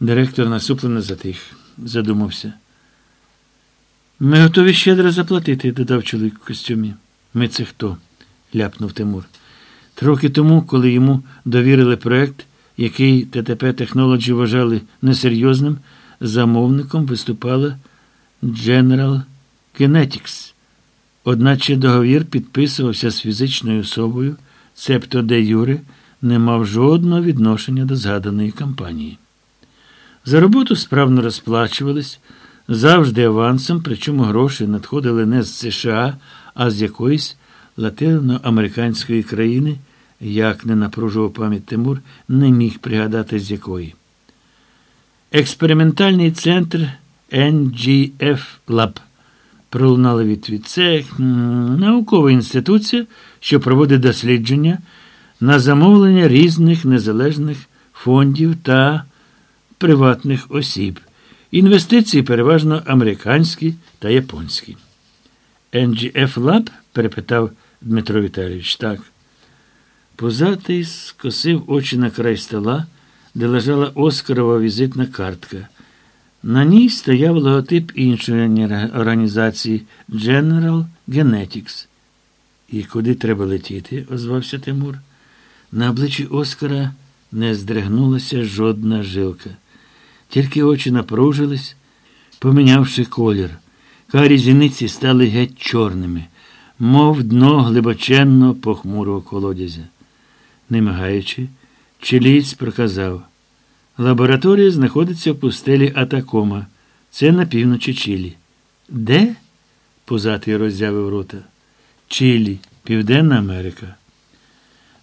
Директор насуплено затих, задумався. Ми готові щедро заплатити, додав чоловік у костюмі. Ми це хто? ляпнув Тимур. Три роки тому, коли йому довірили проект, який ТТП Technology вважали несерйозним, замовником виступала General Kinetics. Одначе договір підписувався з фізичною особою, цебто де Юре не мав жодного відношення до згаданої компанії. За роботу справно розплачувались завжди авансом, причому гроші надходили не з США, а з якоїсь латиноамериканської країни, як не напружував пам'ять Тимур, не міг пригадати з якої. Експериментальний центр NGF Lab пролунала відповідь. Це наукова інституція, що проводить дослідження на замовлення різних незалежних фондів та приватних осіб. Інвестиції переважно американські та японські. NGF Lab? перепитав Дмитро Віталійович. Так. Позатий скосив очі на край стола, де лежала Оскарова візитна картка. На ній стояв логотип іншої організації General Genetics. І куди треба летіти? озвався Тимур. На обличчі Оскара не здригнулася жодна жилка. Тільки очі напружились, помінявши колір. Карі зіниці стали геть чорними, мов дно глибоченного похмурого колодязя. Не мигаючи, чилієць проказав. Лабораторія знаходиться в пустелі Атакома. Це на півночі Чилі. Де? позатий роззявив рота. Чилі, Південна Америка.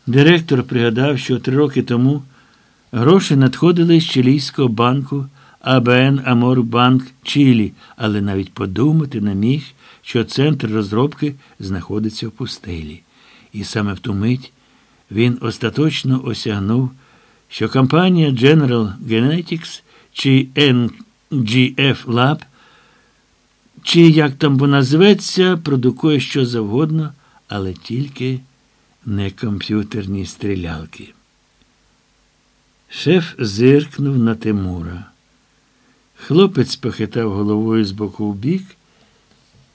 Директор пригадав, що три роки тому гроші надходили з Чилійського банку АБН Аморбанк Чилі, але навіть подумати не міг, що центр розробки знаходиться в пустелі. І саме в ту мить він остаточно осягнув, що компанія General Genetics чи NGF Lab, чи як там вона зветься, продукує що завгодно, але тільки не комп'ютерні стрілялки. Шеф зиркнув на Тимура. Хлопець похитав головою з боку в бік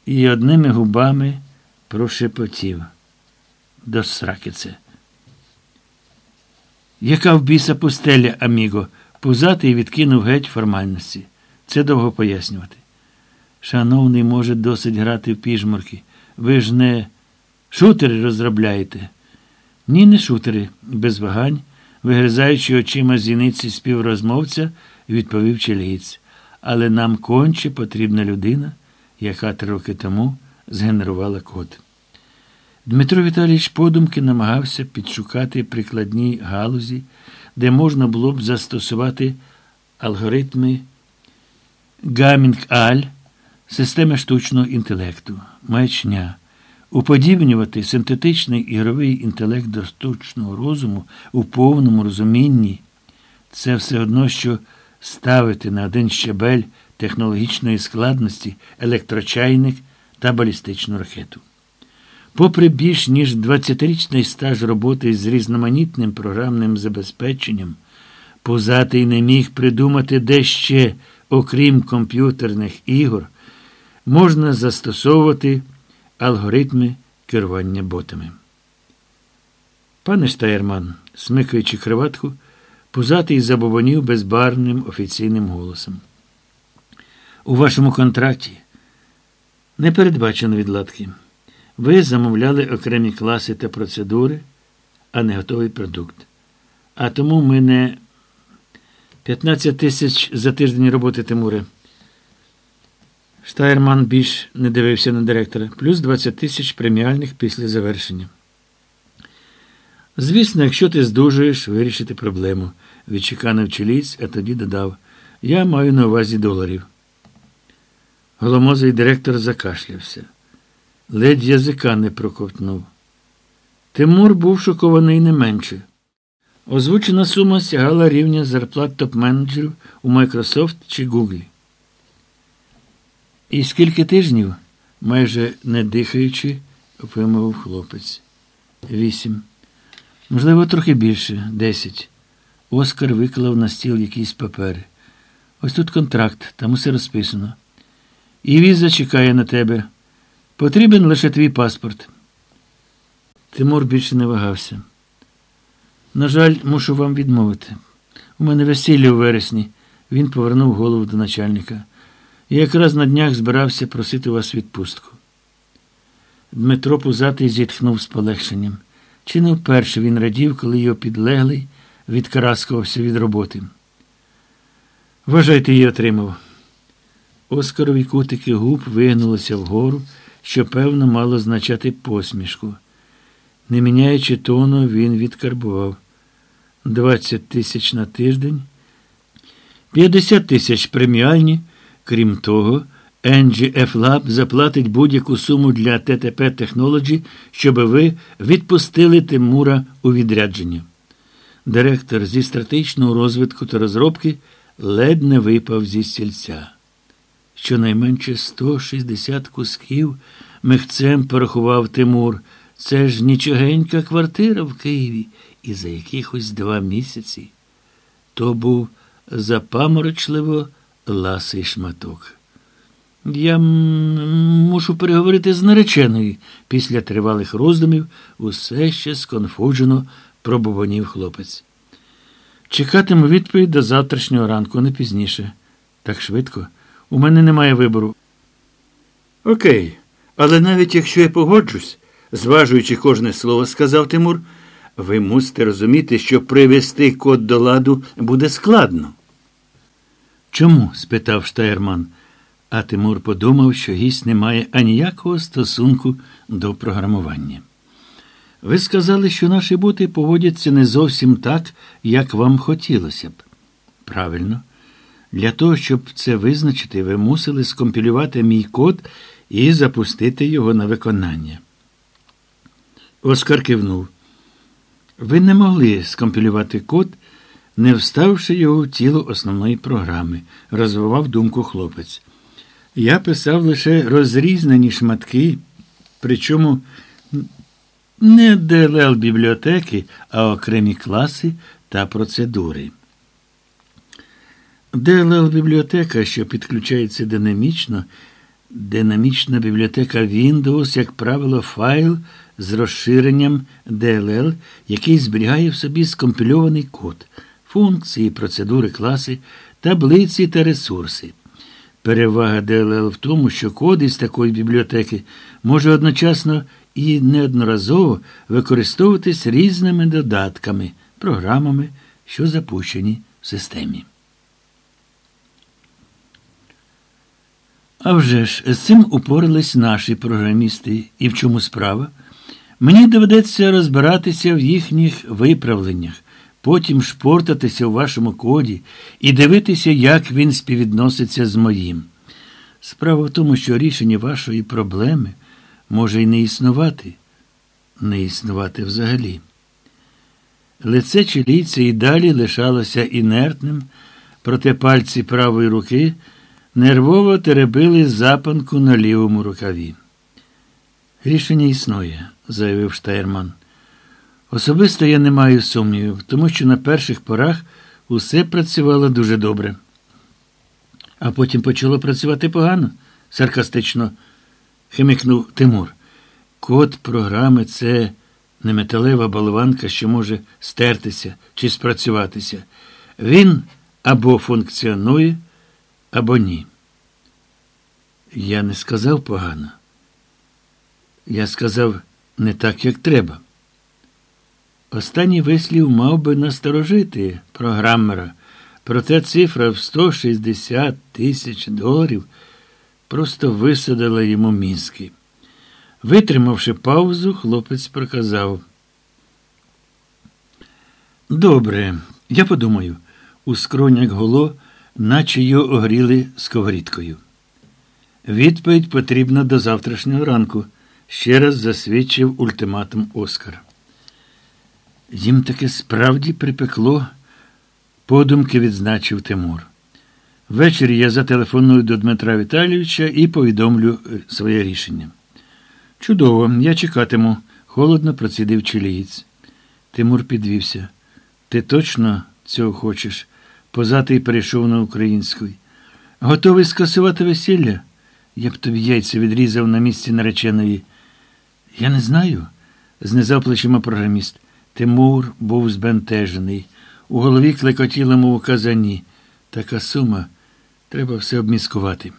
і одними губами прошепотів. До сраки це. Яка в біса пустеля, Аміго, пузатий відкинув геть формальності. Це довго пояснювати. Шановний, може, досить грати в піжмурки. Ви ж не шутери розробляєте. Ні, не шутери, без вагань, вигризаючи очима зіниці співрозмовця, відповів чилієць. Але нам конче потрібна людина, яка три роки тому згенерувала код. Дмитро Віталійович подумки намагався підшукати прикладні галузі, де можна було б застосувати алгоритми Гамінг-Аль, системи штучного інтелекту, маячня, уподібнювати синтетичний ігровий інтелект до штучного розуму у повному розумінні. Це все одно, що ставити на один щебель технологічної складності електрочайник та балістичну ракету. Попри більш ніж 20-річний стаж роботи з різноманітним програмним забезпеченням, Пузатий не міг придумати де ще, окрім комп'ютерних ігор, можна застосовувати алгоритми керування ботами. Пане Штаєрман, смикаючи криватку, Пузатий забобонів безбарвним офіційним голосом. У вашому контракті не передбачено відладки. Ви замовляли окремі класи та процедури, а не готовий продукт. А тому ми не 15 тисяч за тиждень роботи Тимуре. Штайрман більш не дивився на директора, плюс 20 тисяч преміальних після завершення. Звісно, якщо ти здужуєш вирішити проблему, відчеканив чиліць, а тоді додав Я маю на увазі доларів. Голомозий директор закашлявся. Ледь язика не проковтнув. Тимур був шокований не менше. Озвучена сума сягала рівня зарплат топ-менеджерів у Microsoft чи Google. І скільки тижнів, майже не дихаючи, вимовив хлопець. Вісім. Можливо, трохи більше, десять. Оскар виклав на стіл якісь папери. Ось тут контракт, там усе розписано. І віза чекає на тебе. Потрібен лише твій паспорт. Тимур більше не вагався. На жаль, мушу вам відмовити. У мене весілля у вересні. Він повернув голову до начальника. Я якраз на днях збирався просити вас відпустку. Дмитро Пузатий зітхнув з полегшенням. Чи не вперше він радів, коли його підлеглий відкараскувався від роботи. Вважайте, її отримав. Оскарові кутики губ вигнулися вгору, що, певно, мало означати посмішку. Не міняючи тону, він відкарбував 20 тисяч на тиждень, 50 тисяч преміальні. Крім того, NGF Lab заплатить будь-яку суму для TTP Technology, щоб ви відпустили Тимура у відрядження. Директор зі стратегічного розвитку та розробки ледь не випав зі стільця. Щонайменше 160 кусків михцем порахував Тимур. Це ж нічогенька квартира в Києві, і за якихось два місяці. То був запаморочливо ласий шматок. Я мушу переговорити з нареченою. Після тривалих роздумів усе ще сконфуджено пробубонів хлопець. Чекатиму відповідь до завтрашнього ранку, не пізніше. Так швидко. У мене немає вибору. Окей, але навіть якщо я погоджусь, зважуючи кожне слово, сказав Тимур, ви мусите розуміти, що привести код до ладу буде складно. Чому? спитав Штаєрман. А Тимур подумав, що гість не має аніякого стосунку до програмування. Ви сказали, що наші боти поводяться не зовсім так, як вам хотілося б. Правильно. Для того, щоб це визначити, ви мусили скомпілювати мій код і запустити його на виконання. Оскар кивнув. Ви не могли скомпілювати код, не вставши його в тіло основної програми, розвивав думку хлопець. Я писав лише розрізнені шматки, причому не ДЛЛ бібліотеки, а окремі класи та процедури. ДЛЛ бібліотека, що підключається динамічно, динамічна бібліотека Windows, як правило, файл з розширенням DLL, який зберігає в собі скомпільований код, функції, процедури, класи, таблиці та ресурси. Перевага DLL в тому, що код із такої бібліотеки може одночасно і неодноразово використовуватись різними додатками, програмами, що запущені в системі. А вже ж, з цим упорались наші програмісти. І в чому справа? Мені доведеться розбиратися в їхніх виправленнях, потім шпортатися у вашому коді і дивитися, як він співвідноситься з моїм. Справа в тому, що рішення вашої проблеми може й не існувати, не існувати взагалі. Лице чилійця і далі лишалося інертним, проте пальці правої руки нервово теребили запанку на лівому рукаві. Рішення існує, заявив Штайрман. Особисто я не маю сумнівів, тому що на перших порах усе працювало дуже добре. А потім почало працювати погано, саркастично химикнув Тимур. Код програми це не металева болванка, що може стертися чи спрацюватися. Він або функціонує, або ні. Я не сказав погано. Я сказав не так, як треба. Останній вислів мав би насторожити програмера, проте цифра в 160 тисяч доларів просто висадила йому мізки. Витримавши паузу, хлопець проказав. Добре, я подумаю, у скронях голо, наче його огріли сковорідкою. Відповідь потрібна до завтрашнього ранку, ще раз засвідчив ультиматум Оскар. Їм таки справді припекло, подумки відзначив Тимур. Ввечері я зателефоную до Дмитра Віталійовича і повідомлю е, своє рішення. Чудово, я чекатиму, холодно процідив чилієць. Тимур підвівся. Ти точно цього хочеш? Позатий перейшов на українську. Готовий скасувати весілля? Я б тобі яйця відрізав на місці нареченої. Я не знаю, знизав плечима програміст. Тимур був збентежений. У голові клекотіло, мов казані. Така сума. Треба все обміскувати.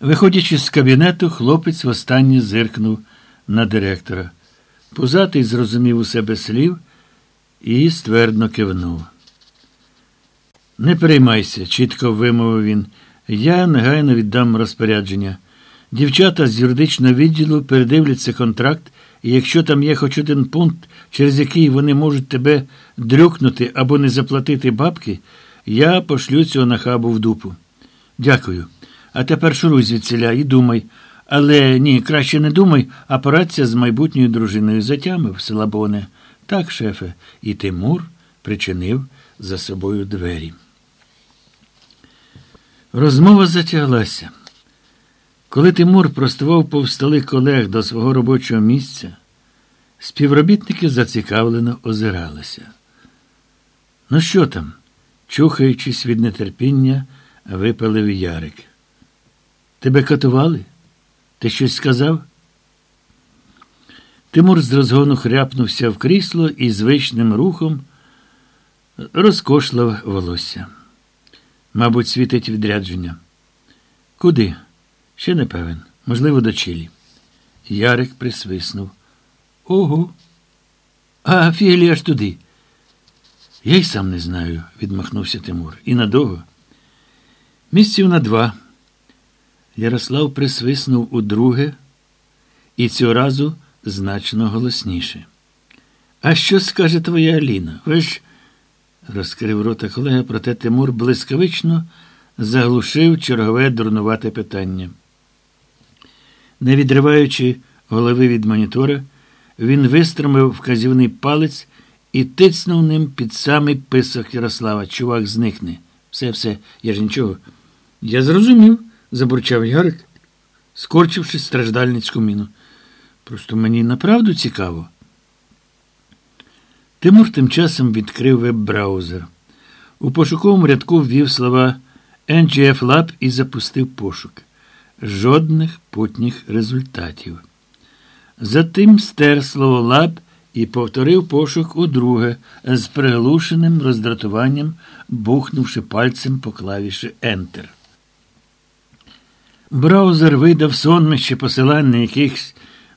Виходячи з кабінету, хлопець востаннє зиркнув на директора. Пузатий зрозумів у себе слів і ствердно кивнув. Не переймайся, чітко вимовив він. Я негайно віддам розпорядження. Дівчата з юридичного відділу передивляться контракт, і якщо там є хоч один пункт, через який вони можуть тебе дрюкнути або не заплатити бабки, я пошлю цього нахабу в дупу. Дякую. А тепер шуруй звідсіля і думай. Але ні, краще не думай, а порадься з майбутньою дружиною затямив Селабоне. Так, шефе, і Тимур причинив за собою двері. Розмова затяглася. Коли Тимур простував повз столи колег до свого робочого місця, співробітники зацікавлено озиралися. Ну, що там? чухаючись від нетерпіння, випалив Ярик. Тебе катували? Ти щось сказав? Тимур з розгону хряпнувся в крісло і звичним рухом розкошлав волосся. Мабуть, світить відрядження. Куди? Ще не певен. Можливо, до Чилі. Ярик присвиснув. Ого. А фігелі аж туди. Я й сам не знаю, відмахнувся Тимур. І надовго. Місців на два. Ярослав присвиснув удруге і цього разу значно голосніше. А що скаже твоя Аліна? Ви ж, розкрив рота колега, проте Тимур блискавично заглушив чергове дурнувате питання. Не відриваючи голови від монітора, він вистромив вказівний палець і тицнув ним під самий писок Ярослава. Чувак зникне. Все, все, я ж нічого. Я зрозумів, забурчав Ярик, скорчивши страждальницьку міну. Просто мені направду цікаво. Тимур тим часом відкрив веб-браузер. У пошуковому рядку ввів слова NGF Lab і запустив пошук. Жодних путніх результатів. Затим стер слово лаб і повторив пошук удруге з приглушеним роздратуванням, бухнувши пальцем по клавіші Enter. Браузер видав сонмище посилань на якихось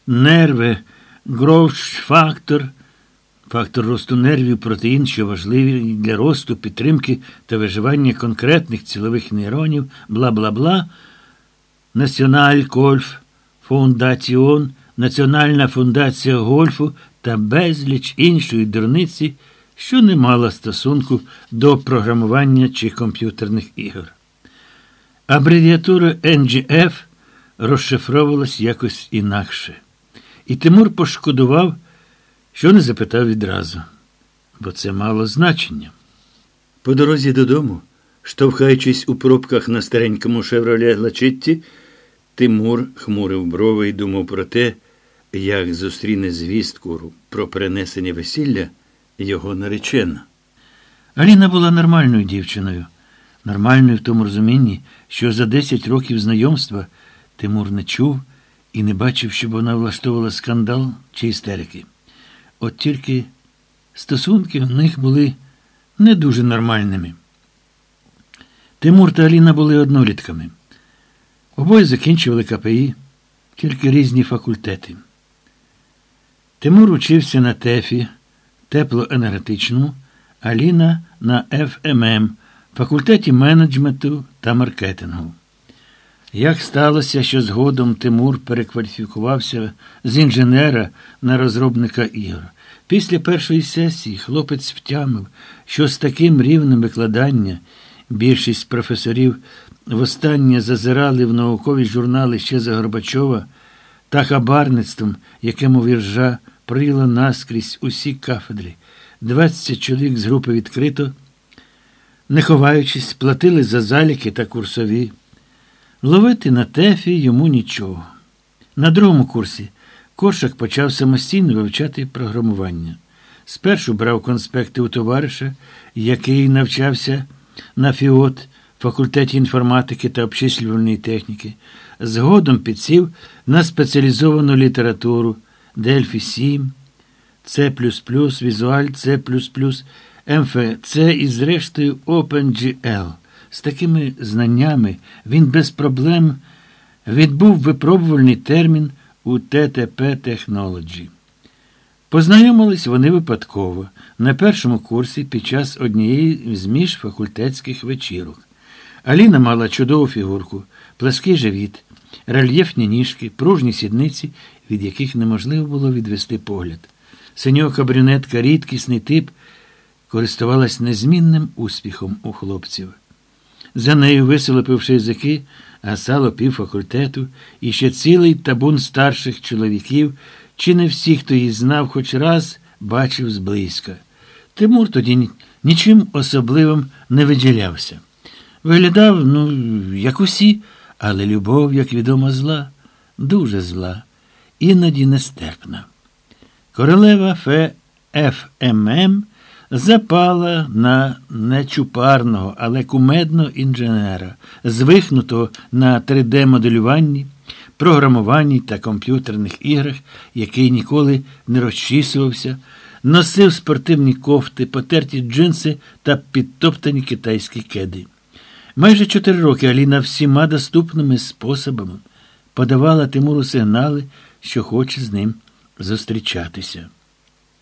нерви, гроуч-фактор, фактор росту нервів, протеїн, що важливий для росту, підтримки та виживання конкретних цілових нейронів, бла бла бла. Національ Гольф Фундаціон, Національна фундація гольфу та безліч іншої дурниці, що не мала стосунку до програмування чи комп'ютерних ігор. Абревіатура NGF розшифровувалась якось інакше. І Тимур пошкодував, що не запитав відразу, бо це мало значення. По дорозі додому, штовхаючись у пробках на старенькому шевроле Лачитті, Тимур хмурив брови і думав про те, як зустріне звістку про перенесення весілля його наречена. Аліна була нормальною дівчиною, нормальною в тому розумінні, що за 10 років знайомства Тимур не чув і не бачив, щоб вона влаштовувала скандал чи істерики. От тільки стосунки в них були не дуже нормальними. Тимур та Аліна були однолітками. Обоє закінчували КПІ, тільки різні факультети. Тимур учився на ТЕФі, теплоенергетичному, Аліна на ФММ, факультеті менеджменту та маркетингу. Як сталося, що згодом Тимур перекваліфікувався з інженера на розробника ігор. Після першої сесії хлопець втямив, що з таким рівнем викладання більшість професорів востаннє зазирали в наукові журнали ще за Горбачова та хабарництвом, якому віржа прила наскрізь усі кафедри. Двадцять чоловік з групи відкрито, не ховаючись, платили за заліки та курсові. Ловити на тефі йому нічого. На другому курсі Коршак почав самостійно вивчати програмування. Спершу брав конспекти у товариша, який навчався на ФІОТ, факультеті інформатики та обчислювальної техніки. Згодом підсів на спеціалізовану літературу Дельфі 7, C++, Візуаль, C++, МФЦ і, зрештою, OpenGL. З такими знаннями він без проблем відбув випробувальний термін у ТТП Technology. Познайомились вони випадково на першому курсі під час однієї з міжфакультетських вечірок. Аліна мала чудову фігурку, плаский живіт, рельєфні ніжки, пружні сідниці, від яких неможливо було відвести погляд. Синьока брюнетка, рідкісний тип, користувалась незмінним успіхом у хлопців. За нею, висолопивши язики, гасало півфакультету і ще цілий табун старших чоловіків, чи не всі, хто її знав, хоч раз бачив зблизька. Тимур тоді нічим особливим не виділявся. Виглядав, ну, як усі, але любов, як відомо, зла, дуже зла, іноді нестерпна. Королева Фе ФММ запала на нечупарного, але кумедного інженера, звихнутого на 3D-моделюванні, програмуванні та комп'ютерних іграх, який ніколи не розчісувався, носив спортивні кофти, потерті джинси та підтоптані китайські кеди. Майже чотири роки Аліна всіма доступними способами подавала Тимуру сигнали, що хоче з ним зустрічатися.